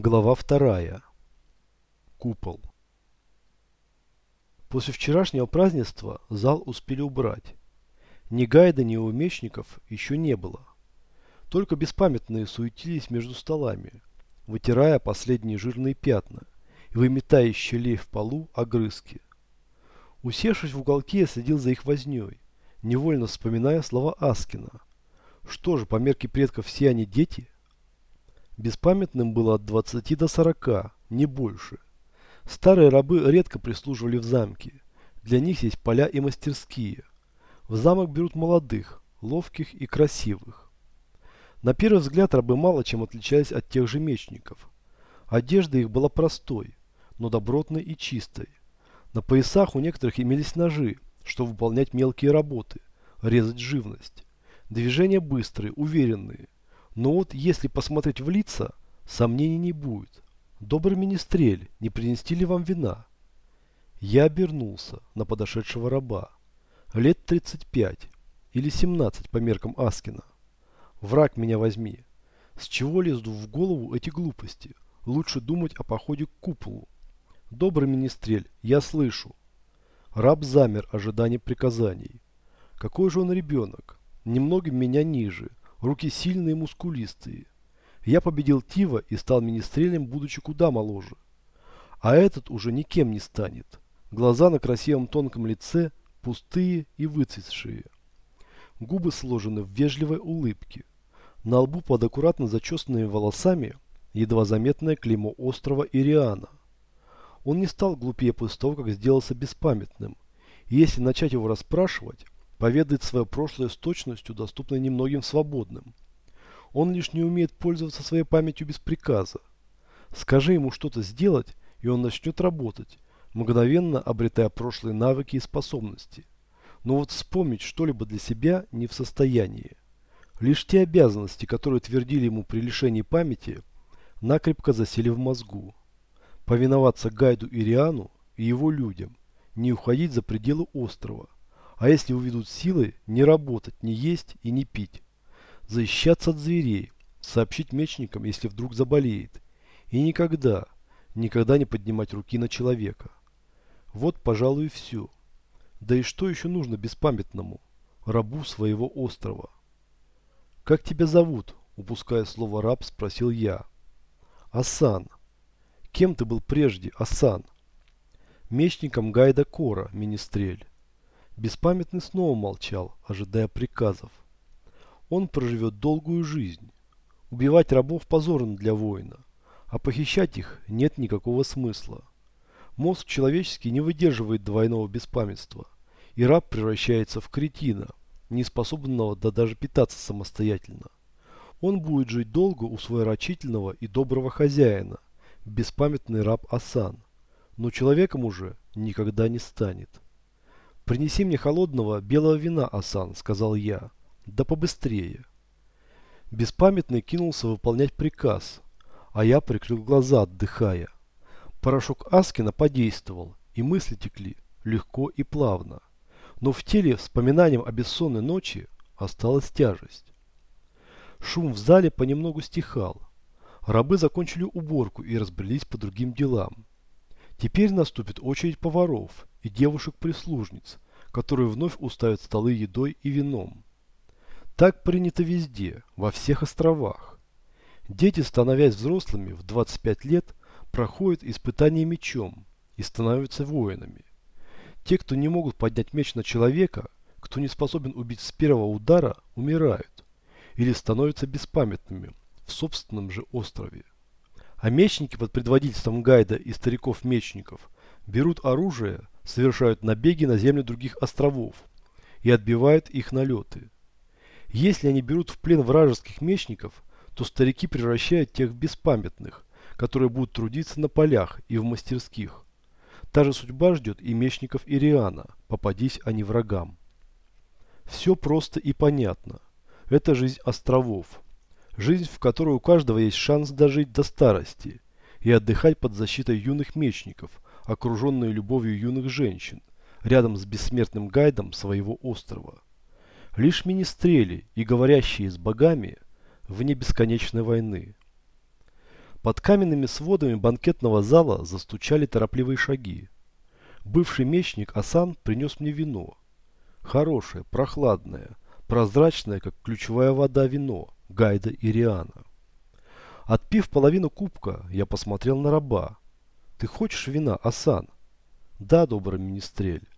Глава вторая. Купол. После вчерашнего празднества зал успели убрать. Ни гайда, ни у мечников еще не было. Только беспамятные суетились между столами, вытирая последние жирные пятна и выметая щелей в полу огрызки. Усевшись в уголке, я следил за их вознёй, невольно вспоминая слова Аскина. Что же, по мерке предков все они дети – Беспамятным было от 20 до 40, не больше. Старые рабы редко прислуживали в замке. Для них есть поля и мастерские. В замок берут молодых, ловких и красивых. На первый взгляд рабы мало чем отличались от тех же мечников. Одежда их была простой, но добротной и чистой. На поясах у некоторых имелись ножи, чтобы выполнять мелкие работы, резать живность. Движения быстрые, уверенные – но вот если посмотреть в лица, сомнений не будет. Добрый министрель, не принести ли вам вина? Я обернулся на подошедшего раба. Лет 35 или 17 по меркам Аскина. Враг меня возьми. С чего лезут в голову эти глупости? Лучше думать о походе к куполу. Добрый министрель, я слышу. Раб замер, ожидания приказаний. Какой же он ребенок? Немногим меня ниже, руки сильные и мускулистые. Я победил Тива и стал министрелем, будучи куда моложе. А этот уже никем не станет. Глаза на красивом тонком лице пустые и выцветшие. Губы сложены в вежливой улыбке. На лбу под аккуратно зачесанными волосами едва заметное клеймо острова Ириана. Он не стал глупее после того, как сделался беспамятным. И если начать его расспрашивать, поведает свое прошлое с точностью, доступной немногим свободным. Он лишь не умеет пользоваться своей памятью без приказа. Скажи ему что-то сделать, и он начнет работать, мгновенно обретая прошлые навыки и способности. Но вот вспомнить что-либо для себя не в состоянии. Лишь те обязанности, которые твердили ему при лишении памяти, накрепко засели в мозгу. Повиноваться Гайду Ириану и его людям, не уходить за пределы острова – а если уведут силы, не работать, не есть и не пить. Защищаться от зверей, сообщить мечникам, если вдруг заболеет. И никогда, никогда не поднимать руки на человека. Вот, пожалуй, и все. Да и что еще нужно беспамятному, рабу своего острова? «Как тебя зовут?» – упуская слово «раб», спросил я. «Асан. Кем ты был прежде, Асан?» «Мечником Гайда Кора, Министрель». Беспамятный снова молчал, ожидая приказов. Он проживет долгую жизнь. Убивать рабов позорно для воина, а похищать их нет никакого смысла. Мозг человеческий не выдерживает двойного беспамятства, и раб превращается в кретина, не способного да даже питаться самостоятельно. Он будет жить долго у своего рачительного и доброго хозяина, беспамятный раб Асан, но человеком уже никогда не станет. «Принеси мне холодного белого вина, Асан», — сказал я. «Да побыстрее». Беспамятный кинулся выполнять приказ, а я прикрыл глаза, отдыхая. Порошок Аскина подействовал, и мысли текли легко и плавно. Но в теле вспоминанием о бессонной ночи осталась тяжесть. Шум в зале понемногу стихал. Рабы закончили уборку и разбрелись по другим делам. Теперь наступит очередь поваров и девушек-прислужниц, которые вновь уставят столы едой и вином. Так принято везде, во всех островах. Дети, становясь взрослыми в 25 лет, проходят испытания мечом и становятся воинами. Те, кто не могут поднять меч на человека, кто не способен убить с первого удара, умирают или становятся беспамятными в собственном же острове. А мечники под предводительством гайда и стариков-мечников берут оружие, совершают набеги на земли других островов и отбивают их налеты. Если они берут в плен вражеских мечников, то старики превращают тех в беспамятных, которые будут трудиться на полях и в мастерских. Та же судьба ждет и мечников Ириана, попадись они врагам. Все просто и понятно. Это жизнь островов. Жизнь, в которой у каждого есть шанс дожить до старости и отдыхать под защитой юных мечников – окруженные любовью юных женщин, рядом с бессмертным гайдом своего острова. Лишь министрели и говорящие с богами вне бесконечной войны. Под каменными сводами банкетного зала застучали торопливые шаги. Бывший мечник Асан принес мне вино. Хорошее, прохладное, прозрачное, как ключевая вода вино Гайда и Риана. Отпив половину кубка, я посмотрел на раба. «Ты хочешь вина, Асан?» «Да, добрый министрель».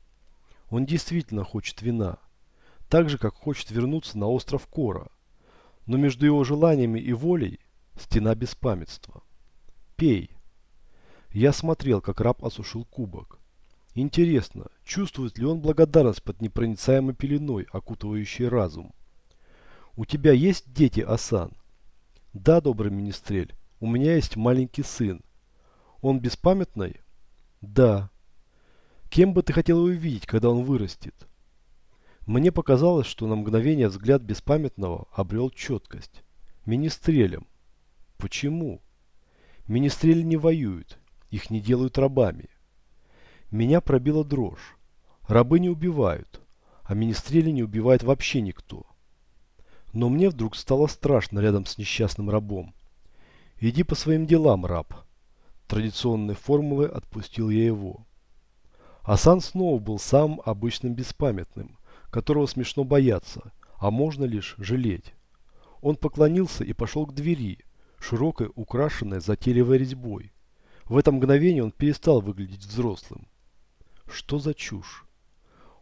Он действительно хочет вина. Так же, как хочет вернуться на остров Кора. Но между его желаниями и волей стена беспамятства. «Пей». Я смотрел, как раб осушил кубок. Интересно, чувствует ли он благодарность под непроницаемой пеленой, окутывающей разум? «У тебя есть дети, Асан?» Да, добрый министрель, у меня есть маленький сын. Он беспамятный? Да. Кем бы ты хотел увидеть, когда он вырастет? Мне показалось, что на мгновение взгляд беспамятного обрел четкость. Министрелем. Почему? Министрели не воюют, их не делают рабами. Меня пробила дрожь. Рабы не убивают, а министрели не убивает вообще никто. Но мне вдруг стало страшно рядом с несчастным рабом. «Иди по своим делам, раб». Традиционной формулой отпустил я его. Асан снова был самым обычным беспамятным, которого смешно бояться, а можно лишь жалеть. Он поклонился и пошел к двери, широкой, украшенной затейливой резьбой. В это мгновение он перестал выглядеть взрослым. Что за чушь?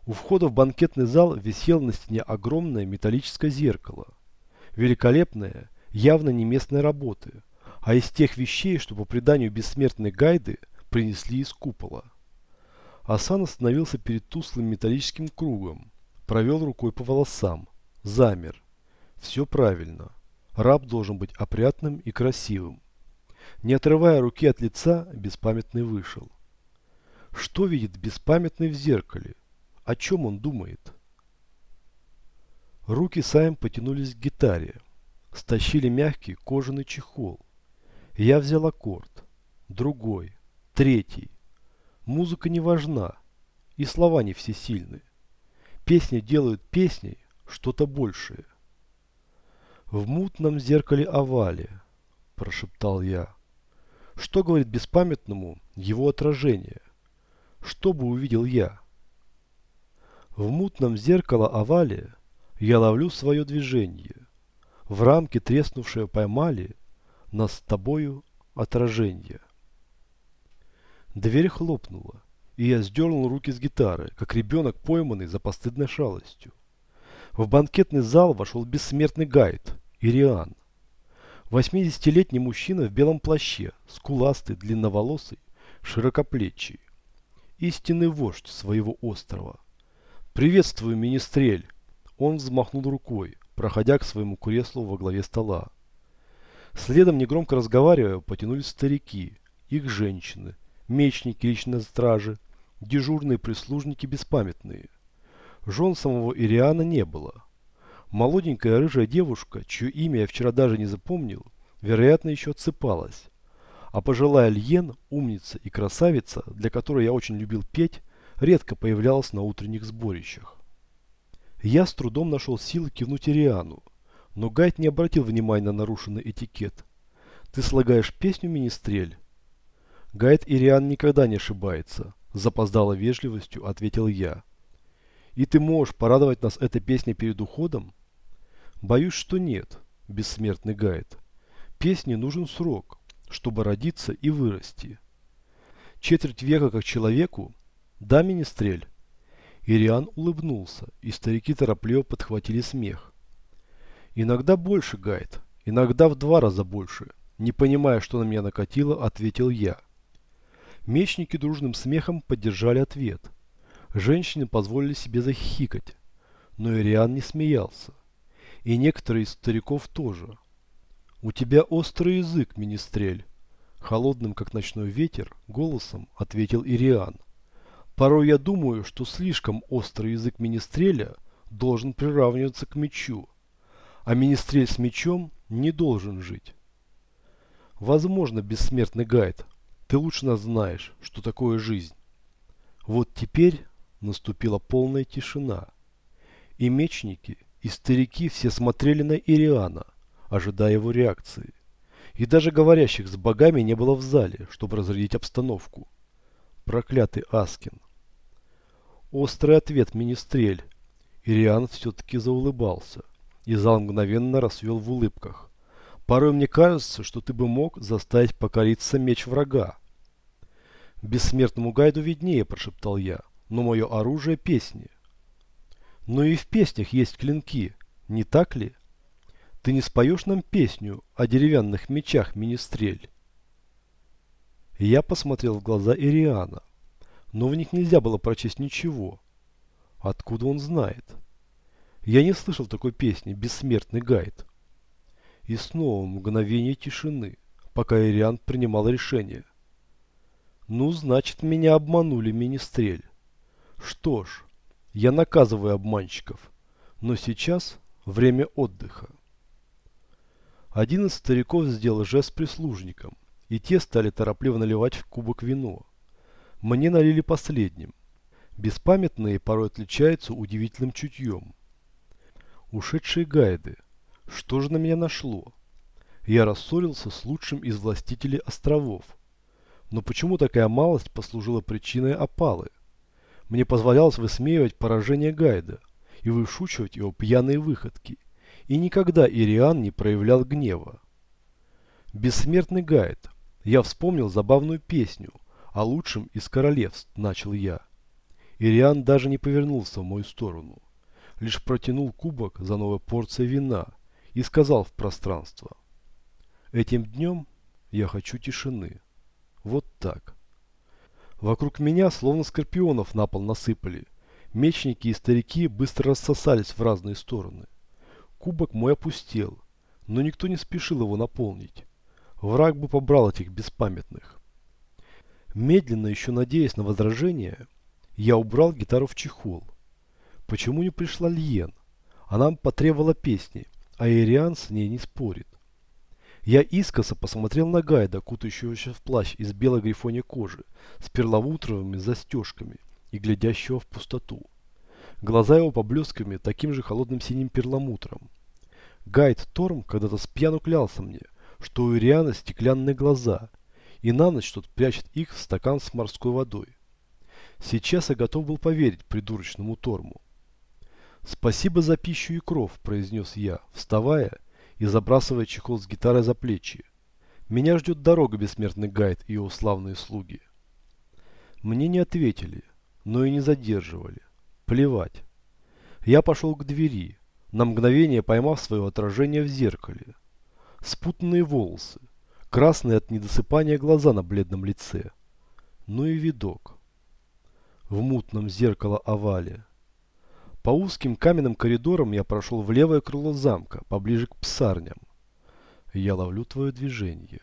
У входа в банкетный зал висело на стене огромное металлическое зеркало. Великолепное, явно не местной работы, а из тех вещей, что по преданию бессмертной гайды принесли из купола. Асан остановился перед туслым металлическим кругом, провел рукой по волосам, замер. Все правильно. Раб должен быть опрятным и красивым. Не отрывая руки от лица, беспамятный вышел. Что видит беспамятный в зеркале? О чем он думает? Руки Сайм потянулись к гитаре. Стащили мягкий кожаный чехол. Я взял аккорд. Другой. Третий. Музыка не важна. И слова не всесильны. Песни делают песней что-то большее. В мутном зеркале овале, прошептал я. Что говорит беспамятному его отражение? Что бы увидел я? В мутном зеркало овале я ловлю свое движение. В рамке треснувшее поймали нас с тобою отражение. Дверь хлопнула, и я сдернул руки с гитары, как ребенок, пойманный за постыдной шалостью. В банкетный зал вошел бессмертный гайд, Ириан. Восьмидесятилетний мужчина в белом плаще, скуластый, длинноволосый, широкоплечий. Истинный вождь своего острова – «Приветствую, министрель!» Он взмахнул рукой, проходя к своему креслу во главе стола. Следом, негромко разговаривая, потянулись старики, их женщины, мечники личной стражи, дежурные прислужники беспамятные. Жен самого Ириана не было. Молоденькая рыжая девушка, чье имя я вчера даже не запомнил, вероятно, еще отсыпалась. А пожилая Льен, умница и красавица, для которой я очень любил петь, редко появлялась на утренних сборищах. Я с трудом нашел силы кивнуть Ириану, но Гайд не обратил внимания на нарушенный этикет. «Ты слагаешь песню, министрель?» Гайд Ириан никогда не ошибается, запоздала вежливостью, ответил я. «И ты можешь порадовать нас этой песней перед уходом?» «Боюсь, что нет, бессмертный Гайд. Песне нужен срок, чтобы родиться и вырасти. Четверть века как человеку «Да, министрель». Ириан улыбнулся, и старики торопливо подхватили смех. «Иногда больше, Гайд, иногда в два раза больше», не понимая, что на меня накатило, ответил я. Мечники дружным смехом поддержали ответ. Женщины позволили себе захихикать, но Ириан не смеялся. И некоторые из стариков тоже. «У тебя острый язык, министрель», холодным, как ночной ветер, голосом ответил Ириан. Порой я думаю, что слишком острый язык министреля должен приравниваться к мечу, а министрель с мечом не должен жить. Возможно, бессмертный гайд, ты лучше нас знаешь, что такое жизнь. Вот теперь наступила полная тишина. И мечники, и старики все смотрели на Ириана, ожидая его реакции. И даже говорящих с богами не было в зале, чтобы разрядить обстановку. Проклятый Аскин. Острый ответ, Министрель. Ириан все-таки заулыбался, и зал мгновенно расцвел в улыбках. Порой мне кажется, что ты бы мог заставить покориться меч врага. Бессмертному гайду виднее, прошептал я, но мое оружие песни. Но и в песнях есть клинки, не так ли? Ты не споешь нам песню о деревянных мечах, Министрель? Я посмотрел в глаза Ириана но в них нельзя было прочесть ничего. Откуда он знает? Я не слышал такой песни «Бессмертный гайд». И снова мгновение тишины, пока Ириан принимал решение. Ну, значит, меня обманули, Министрель. Что ж, я наказываю обманщиков, но сейчас время отдыха. Один из стариков сделал жест прислужникам, и те стали торопливо наливать в кубок вино. Мне налили последним. Беспамятные порой отличаются удивительным чутьем. Ушедшие гайды. Что же на меня нашло? Я рассорился с лучшим из властителей островов. Но почему такая малость послужила причиной опалы? Мне позволялось высмеивать поражение гайда и вышучивать его пьяные выходки. И никогда Ириан не проявлял гнева. Бессмертный гайд. Я вспомнил забавную песню – о лучшем из королевств, начал я. Ириан даже не повернулся в мою сторону, лишь протянул кубок за новой порцией вина и сказал в пространство. Этим днем я хочу тишины. Вот так. Вокруг меня словно скорпионов на пол насыпали. Мечники и старики быстро рассосались в разные стороны. Кубок мой опустел, но никто не спешил его наполнить. Враг бы побрал этих беспамятных. Медленно, еще надеясь на возражение, я убрал гитару в чехол. Почему не пришла Льен? Она потребовала песни, а Ириан с ней не спорит. Я искоса посмотрел на Гайда, кутающегося в плащ из белой грифони кожи, с перламутровыми застежками и глядящего в пустоту. Глаза его поблесками таким же холодным синим перламутром. Гайд Торм когда-то спьяну клялся мне, что у Ириана стеклянные глаза, и на ночь тот прячет их в стакан с морской водой. Сейчас я готов был поверить придурочному Торму. «Спасибо за пищу и кров», – произнес я, вставая и забрасывая чехол с гитарой за плечи. «Меня ждет дорога, бессмертный гайд и его славные слуги». Мне не ответили, но и не задерживали. Плевать. Я пошел к двери, на мгновение поймав свое отражение в зеркале. Спутанные волосы, красные от недосыпания глаза на бледном лице. Ну и видок. В мутном зеркало овале. По узким каменным коридорам я прошел в левое крыло замка, поближе к псарням. Я ловлю твое движение.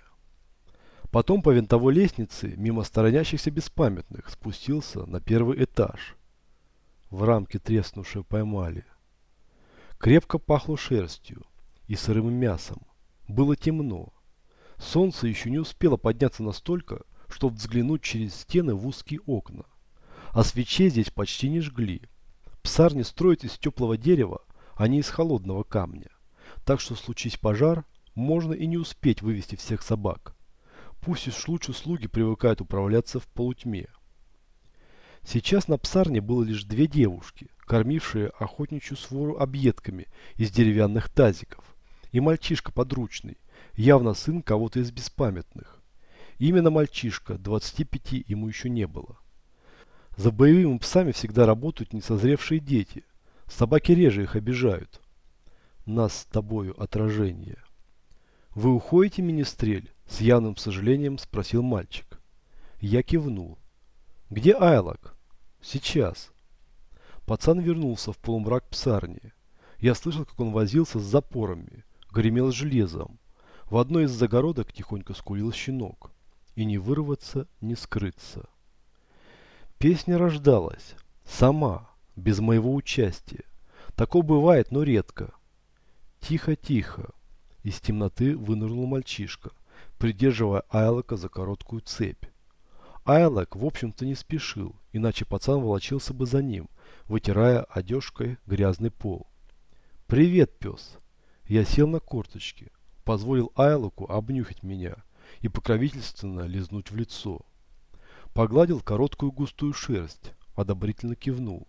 Потом по винтовой лестнице, мимо сторонящихся беспамятных, спустился на первый этаж. В рамке треснувшие поймали. Крепко пахло шерстью и сырым мясом. Было темно. Солнце еще не успело подняться настолько, чтобы взглянуть через стены в узкие окна. А свечей здесь почти не жгли. Псарни строят из теплого дерева, а не из холодного камня. Так что случись пожар, можно и не успеть вывести всех собак. Пусть уж лучше слуги привыкают управляться в полутьме. Сейчас на псарне было лишь две девушки, кормившие охотничью свору объедками из деревянных тазиков, и мальчишка подручный, явно сын кого-то из беспамятных. Именно мальчишка, 25 ему еще не было. За боевыми псами всегда работают несозревшие дети. Собаки реже их обижают. Нас с тобою отражение. Вы уходите, министрель? С явным сожалением спросил мальчик. Я кивнул. Где Айлок? Сейчас. Пацан вернулся в полумрак псарни. Я слышал, как он возился с запорами, гремел железом. В одной из загородок тихонько скулил щенок. И не вырваться, не скрыться. Песня рождалась. Сама, без моего участия. Такое бывает, но редко. Тихо-тихо. Из темноты вынырнул мальчишка, придерживая Айлока за короткую цепь. Айлок, в общем-то, не спешил, иначе пацан волочился бы за ним, вытирая одежкой грязный пол. «Привет, пес!» Я сел на корточки позволил Айлоку обнюхать меня и покровительственно лизнуть в лицо. Погладил короткую густую шерсть, одобрительно кивнул.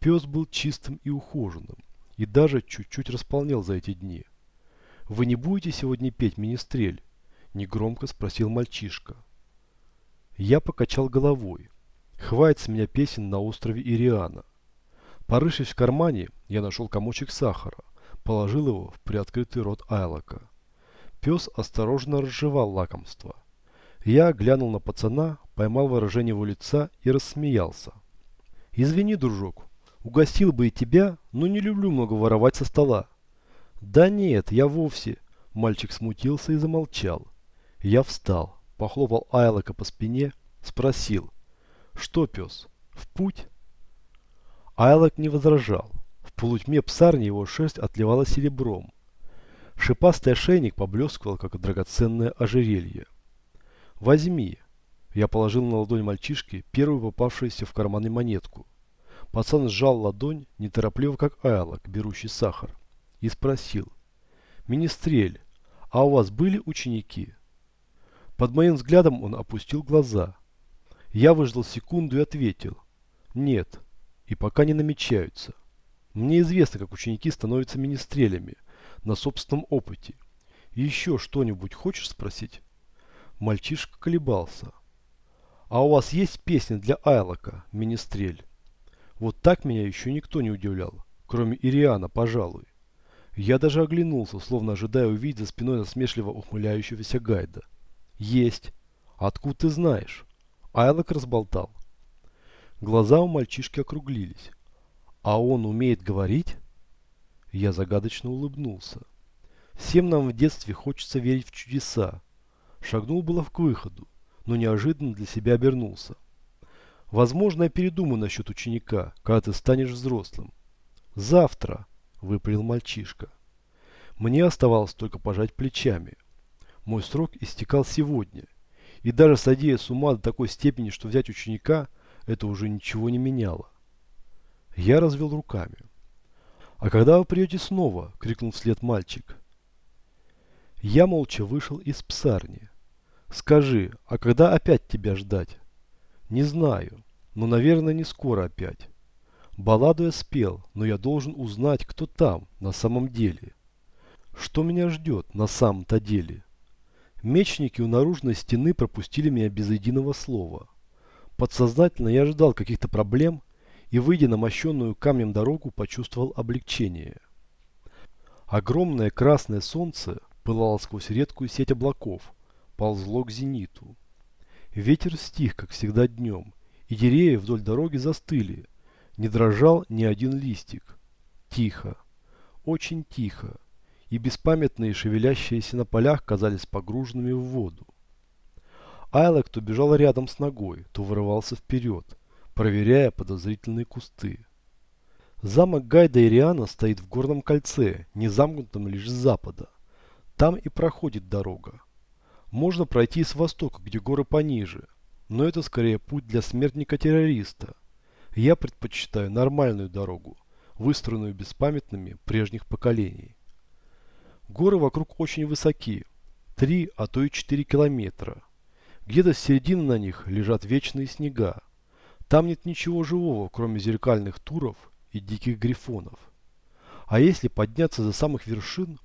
Пес был чистым и ухоженным, и даже чуть-чуть располнел за эти дни. «Вы не будете сегодня петь министрель?» – негромко спросил мальчишка. Я покачал головой. Хватит с меня песен на острове Ириана. Порывшись в кармане, я нашел комочек сахара, положил его в приоткрытый рот Айлока. Пес осторожно разжевал лакомство. Я глянул на пацана, поймал выражение его лица и рассмеялся. «Извини, дружок, угостил бы и тебя, но не люблю много воровать со стола». «Да нет, я вовсе...» Мальчик смутился и замолчал. Я встал, похлопал Айлока по спине, спросил. «Что, пес, в путь?» Айлок не возражал. В полутьме псарни его шерсть отливала серебром. Шипастый ошейник поблескивал, как драгоценное ожерелье. «Возьми!» Я положил на ладонь мальчишки первую попавшуюся в карманы монетку. Пацан сжал ладонь, неторопливо, как айлок, берущий сахар, и спросил. «Министрель, а у вас были ученики?» Под моим взглядом он опустил глаза. Я выждал секунду и ответил. «Нет, и пока не намечаются. Мне известно, как ученики становятся министрелями на собственном опыте. Еще что-нибудь хочешь спросить?» Мальчишка колебался. «А у вас есть песня для Айлока, Министрель?» Вот так меня еще никто не удивлял, кроме Ириана, пожалуй. Я даже оглянулся, словно ожидая увидеть за спиной насмешливо ухмыляющегося гайда. «Есть. Откуда ты знаешь?» Айлок разболтал. Глаза у мальчишки округлились. «А он умеет говорить?» Я загадочно улыбнулся. «Всем нам в детстве хочется верить в чудеса, Шагнул было к выходу, но неожиданно для себя обернулся. Возможно, я передумаю насчет ученика, когда ты станешь взрослым. Завтра, выпалил мальчишка. Мне оставалось только пожать плечами. Мой срок истекал сегодня. И даже садея с ума до такой степени, что взять ученика, это уже ничего не меняло. Я развел руками. «А когда вы придете снова?» – крикнул вслед мальчик. Я молча вышел из псарни. Скажи, а когда опять тебя ждать? Не знаю, но, наверное, не скоро опять. Балладу я спел, но я должен узнать, кто там, на самом деле. Что меня ждет на самом-то деле? Мечники у наружной стены пропустили меня без единого слова. Подсознательно я ожидал каких-то проблем и, выйдя на мощенную камнем дорогу, почувствовал облегчение. Огромное красное солнце пылало сквозь редкую сеть облаков, ползло к зениту. Ветер стих, как всегда днем, и деревья вдоль дороги застыли. Не дрожал ни один листик. Тихо, очень тихо, и беспамятные шевелящиеся на полях казались погруженными в воду. Айлок то бежал рядом с ногой, то вырывался вперед, проверяя подозрительные кусты. Замок Гайда Ириана стоит в горном кольце, не замкнутом лишь с запада. Там и проходит дорога. Можно пройти с востока, где горы пониже, но это скорее путь для смертника-террориста. Я предпочитаю нормальную дорогу, выстроенную беспамятными прежних поколений. Горы вокруг очень высоки, 3, а то и 4 километра. Где-то с середины на них лежат вечные снега. Там нет ничего живого, кроме зеркальных туров и диких грифонов. А если подняться за самых вершин,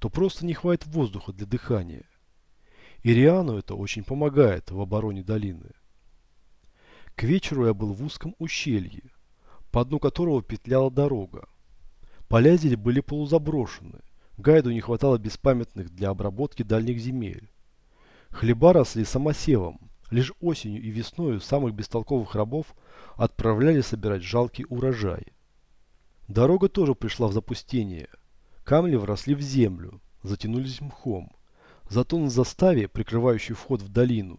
то просто не хватит воздуха для дыхания. Ириану это очень помогает в обороне долины. К вечеру я был в узком ущелье, по дну которого петляла дорога. Поля здесь были полузаброшены, гайду не хватало беспамятных для обработки дальних земель. Хлеба росли самосевом, лишь осенью и весною самых бестолковых рабов отправляли собирать жалкий урожай. Дорога тоже пришла в запустение. Камни вросли в землю, затянулись мхом. Зато на заставе, прикрывающей вход в долину,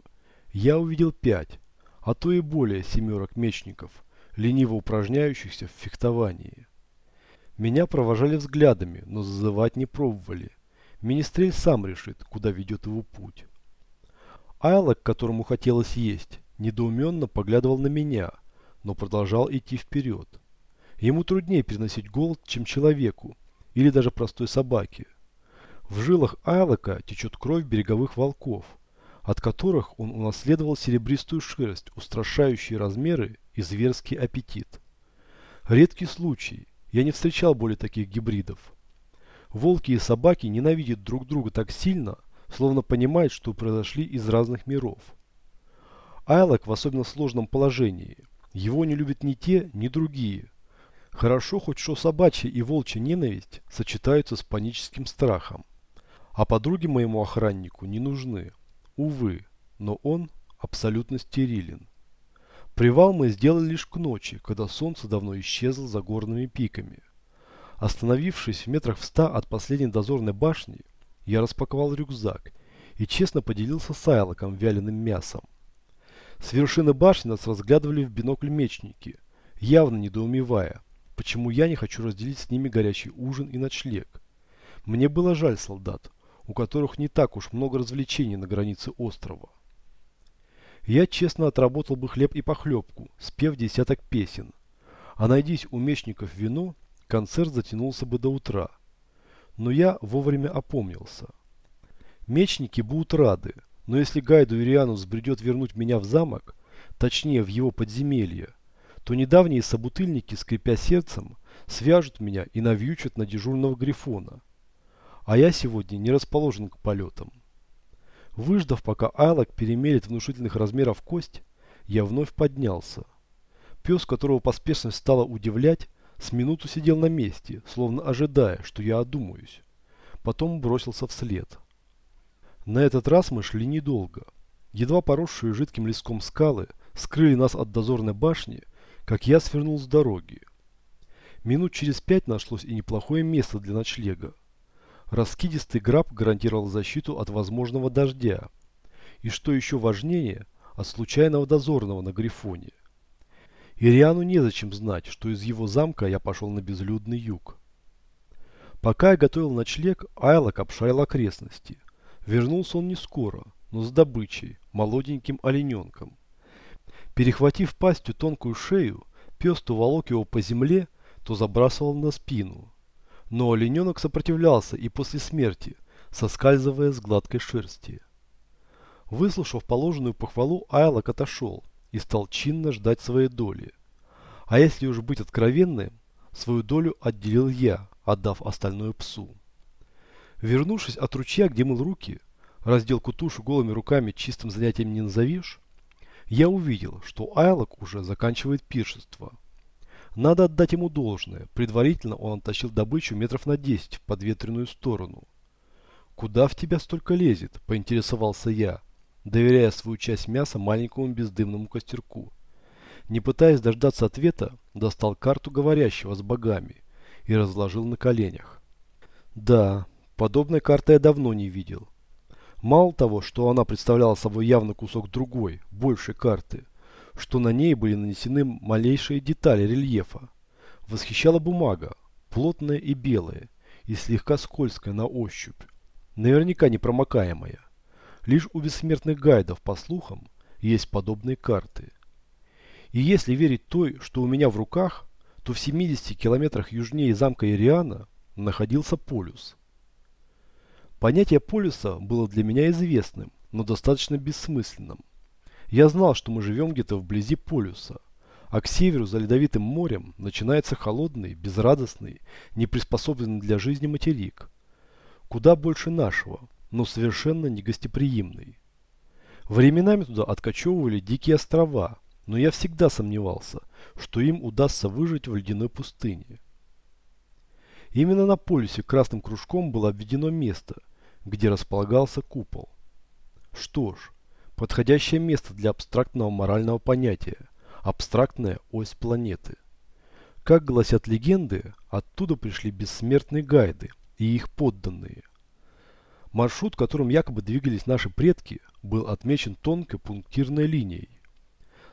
я увидел пять, а то и более семерок мечников, лениво упражняющихся в фехтовании. Меня провожали взглядами, но зазывать не пробовали. Министрель сам решит, куда ведет его путь. Айлок, которому хотелось есть, недоуменно поглядывал на меня, но продолжал идти вперед. Ему труднее переносить голод, чем человеку, или даже простой собаке. В жилах Айлока течет кровь береговых волков, от которых он унаследовал серебристую шерсть, устрашающие размеры и зверский аппетит. Редкий случай, я не встречал более таких гибридов. Волки и собаки ненавидят друг друга так сильно, словно понимают, что произошли из разных миров. Айлок в особенно сложном положении. Его не любят ни те, ни другие. Хорошо хоть что собачья и волчья ненависть сочетаются с паническим страхом. А подруги моему охраннику не нужны. Увы, но он абсолютно стерилен. Привал мы сделали лишь к ночи, когда солнце давно исчезло за горными пиками. Остановившись в метрах в ста от последней дозорной башни, я распаковал рюкзак и честно поделился с Айлоком вяленым мясом. С вершины башни нас разглядывали в бинокль мечники, явно недоумевая, почему я не хочу разделить с ними горячий ужин и ночлег. Мне было жаль солдат, у которых не так уж много развлечений на границе острова. Я честно отработал бы хлеб и похлебку, спев десяток песен. А найдись у мечников вино, концерт затянулся бы до утра. Но я вовремя опомнился. Мечники будут рады, но если Гайду Ириану взбредет вернуть меня в замок, точнее в его подземелье, то недавние собутыльники, скрипя сердцем, свяжут меня и навьючат на дежурного грифона. А я сегодня не расположен к полетам. Выждав, пока Айлок перемерит внушительных размеров кость, я вновь поднялся. Пес, которого поспешность стала удивлять, с минуту сидел на месте, словно ожидая, что я одумаюсь. Потом бросился вслед. На этот раз мы шли недолго. Едва поросшие жидким леском скалы скрыли нас от дозорной башни, как я свернул с дороги. Минут через пять нашлось и неплохое место для ночлега. Раскидистый граб гарантировал защиту от возможного дождя. И что еще важнее, от случайного дозорного на Грифоне. Ириану незачем знать, что из его замка я пошел на безлюдный юг. Пока я готовил ночлег, Айлок обшарил окрестности. Вернулся он не скоро, но с добычей, молоденьким олененком. Перехватив пастью тонкую шею, пес то волок его по земле, то забрасывал на спину. Но олененок сопротивлялся и после смерти, соскальзывая с гладкой шерсти. Выслушав положенную похвалу, Айлок отошел и стал чинно ждать своей доли. А если уж быть откровенным, свою долю отделил я, отдав остальное псу. Вернувшись от ручья, где мыл руки, разделку тушу голыми руками чистым занятием не назовешь, я увидел, что Айлок уже заканчивает пиршество. Надо отдать ему должное. Предварительно он оттащил добычу метров на 10 в подветренную сторону. «Куда в тебя столько лезет?» – поинтересовался я, доверяя свою часть мяса маленькому бездымному костерку. Не пытаясь дождаться ответа, достал карту говорящего с богами и разложил на коленях. Да, подобной карты я давно не видел. Мало того, что она представляла собой явно кусок другой, большей карты – что на ней были нанесены малейшие детали рельефа. Восхищала бумага, плотная и белая, и слегка скользкая на ощупь, наверняка непромокаемая. Лишь у бессмертных гайдов, по слухам, есть подобные карты. И если верить той, что у меня в руках, то в 70 километрах южнее замка Ириана находился полюс. Понятие полюса было для меня известным, но достаточно бессмысленным. Я знал, что мы живем где-то вблизи полюса, а к северу за ледовитым морем начинается холодный, безрадостный, неприспособленный для жизни материк. Куда больше нашего, но совершенно негостеприимный. Временами туда откачевывали дикие острова, но я всегда сомневался, что им удастся выжить в ледяной пустыне. Именно на полюсе красным кружком было обведено место, где располагался купол. Что ж, Подходящее место для абстрактного морального понятия. Абстрактная ось планеты. Как гласят легенды, оттуда пришли бессмертные гайды и их подданные. Маршрут, которым якобы двигались наши предки, был отмечен тонкой пунктирной линией.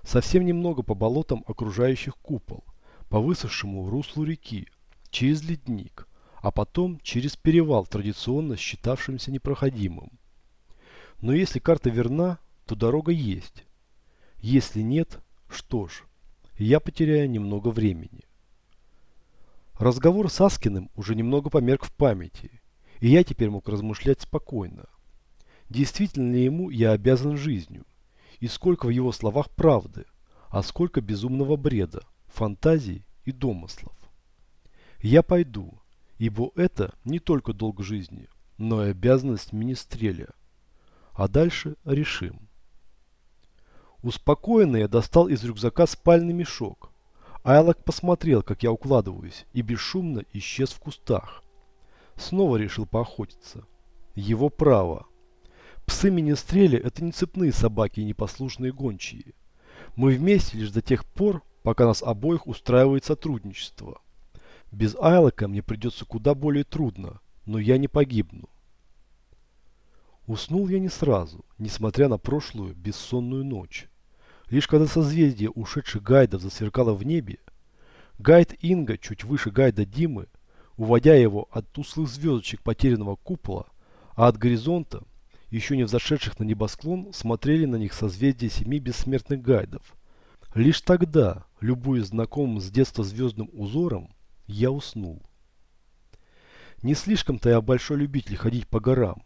Совсем немного по болотам окружающих купол, по высохшему руслу реки, через ледник, а потом через перевал, традиционно считавшимся непроходимым. Но если карта верна, то дорога есть. Если нет, что ж, я потеряю немного времени. Разговор с Аскиным уже немного померк в памяти, И я теперь мог размышлять спокойно. Действительно ли ему я обязан жизнью? И сколько в его словах правды, а сколько безумного бреда, фантазий и домыслов? Я пойду, ибо это не только долг жизни, но и обязанность министреля. А дальше решим. Успокоенный я достал из рюкзака спальный мешок. Айлок посмотрел, как я укладываюсь, и бесшумно исчез в кустах. Снова решил поохотиться. Его право. Псы Министреля – это не цепные собаки и непослушные гончие. Мы вместе лишь до тех пор, пока нас обоих устраивает сотрудничество. Без Айлока мне придется куда более трудно, но я не погибну. Уснул я не сразу, несмотря на прошлую бессонную ночь. Лишь когда созвездие ушедших гайдов засверкало в небе, гайд Инга чуть выше гайда Димы, уводя его от тусклых звездочек потерянного купола, а от горизонта, еще не взошедших на небосклон, смотрели на них созвездия семи бессмертных гайдов. Лишь тогда, любуясь знакомым с детства звездным узором, я уснул. Не слишком-то я большой любитель ходить по горам.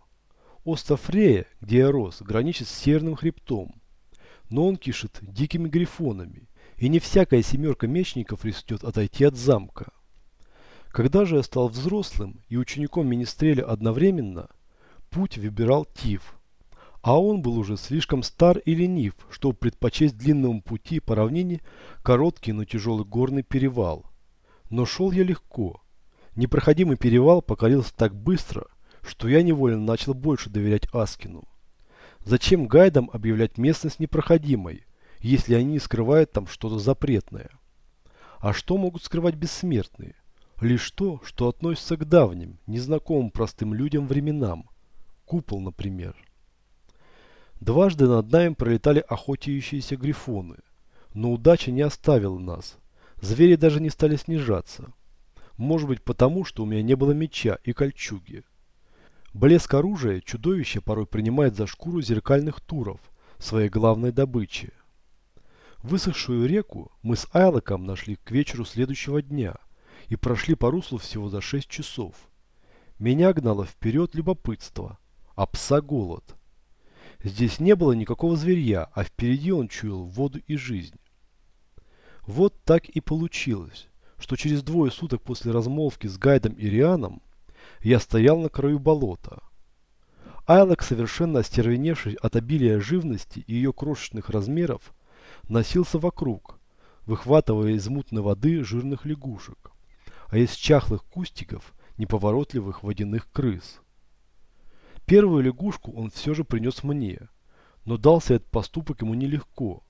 Остров Рея, где я рос, граничит с Северным хребтом, но он кишит дикими грифонами, и не всякая семерка мечников рискнет отойти от замка. Когда же я стал взрослым и учеником Министреля одновременно, путь выбирал Тиф. А он был уже слишком стар и ленив, чтобы предпочесть длинному пути по равнине короткий, но тяжелый горный перевал. Но шел я легко. Непроходимый перевал покорился так быстро, что я невольно начал больше доверять Аскину. Зачем гайдам объявлять местность непроходимой, если они скрывают там что-то запретное? А что могут скрывать бессмертные? Лишь то, что относится к давним, незнакомым простым людям временам. Купол, например. Дважды над нами пролетали охотящиеся грифоны. Но удача не оставила нас. Звери даже не стали снижаться. Может быть потому, что у меня не было меча и кольчуги. Блеск оружия чудовище порой принимает за шкуру зеркальных туров, своей главной добычи. Высохшую реку мы с Айлоком нашли к вечеру следующего дня и прошли по руслу всего за 6 часов. Меня гнало вперед любопытство, а пса голод. Здесь не было никакого зверья, а впереди он чуял воду и жизнь. Вот так и получилось, что через двое суток после размолвки с Гайдом и Рианом я стоял на краю болота. Айлок, совершенно остервеневший от обилия живности и ее крошечных размеров, носился вокруг, выхватывая из мутной воды жирных лягушек, а из чахлых кустиков неповоротливых водяных крыс. Первую лягушку он все же принес мне, но дался этот поступок ему нелегко.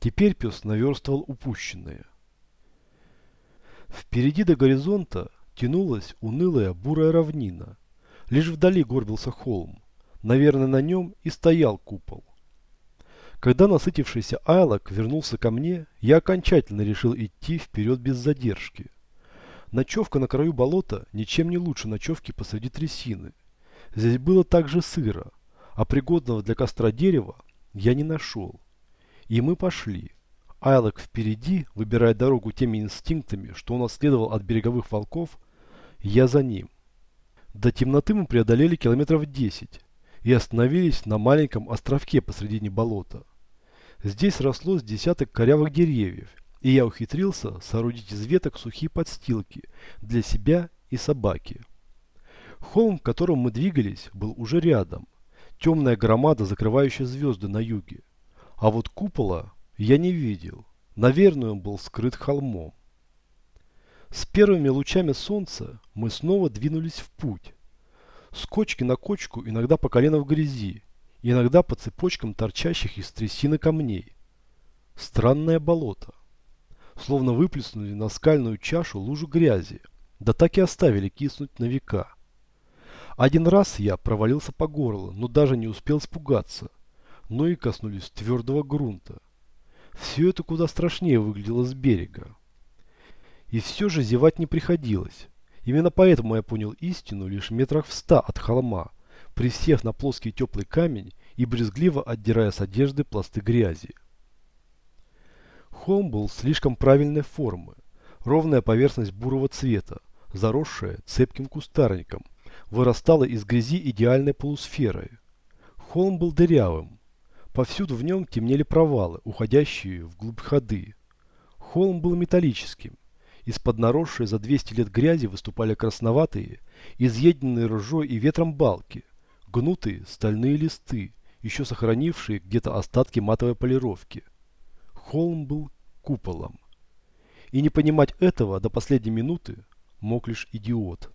Теперь пес наверстывал упущенное. Впереди до горизонта тянулась унылая бурая равнина. Лишь вдали горбился холм. Наверное, на нем и стоял купол. Когда насытившийся Айлок вернулся ко мне, я окончательно решил идти вперед без задержки. Ночевка на краю болота ничем не лучше ночевки посреди трясины. Здесь было также сыро, а пригодного для костра дерева я не нашел. И мы пошли. Айлок впереди, выбирая дорогу теми инстинктами, что он наследовал от береговых волков, я за ним. До темноты мы преодолели километров 10 и остановились на маленьком островке посредине болота. Здесь росло с десяток корявых деревьев, и я ухитрился соорудить из веток сухие подстилки для себя и собаки. Холм, к которому мы двигались, был уже рядом. Темная громада, закрывающая звезды на юге. А вот купола я не видел. Наверное, он был скрыт холмом. С первыми лучами солнца мы снова двинулись в путь. С на кочку, иногда по колено в грязи, иногда по цепочкам торчащих из трясины камней. Странное болото. Словно выплеснули на скальную чашу лужу грязи, да так и оставили киснуть на века. Один раз я провалился по горло, но даже не успел испугаться. Ноги коснулись твердого грунта. Все это куда страшнее выглядело с берега. И все же зевать не приходилось. Именно поэтому я понял истину лишь метрах в ста от холма, присев на плоский теплый камень и брезгливо отдирая с одежды пласты грязи. Холм был слишком правильной формы. Ровная поверхность бурого цвета, заросшая цепким кустарником, вырастала из грязи идеальной полусферой. Холм был дырявым. Повсюду в нем темнели провалы, уходящие вглубь ходы. Холм был металлическим. Из-под наросшей за 200 лет грязи выступали красноватые, изъеденные ржой и ветром балки, гнутые стальные листы, еще сохранившие где-то остатки матовой полировки. Холм был куполом. И не понимать этого до последней минуты мог лишь идиот.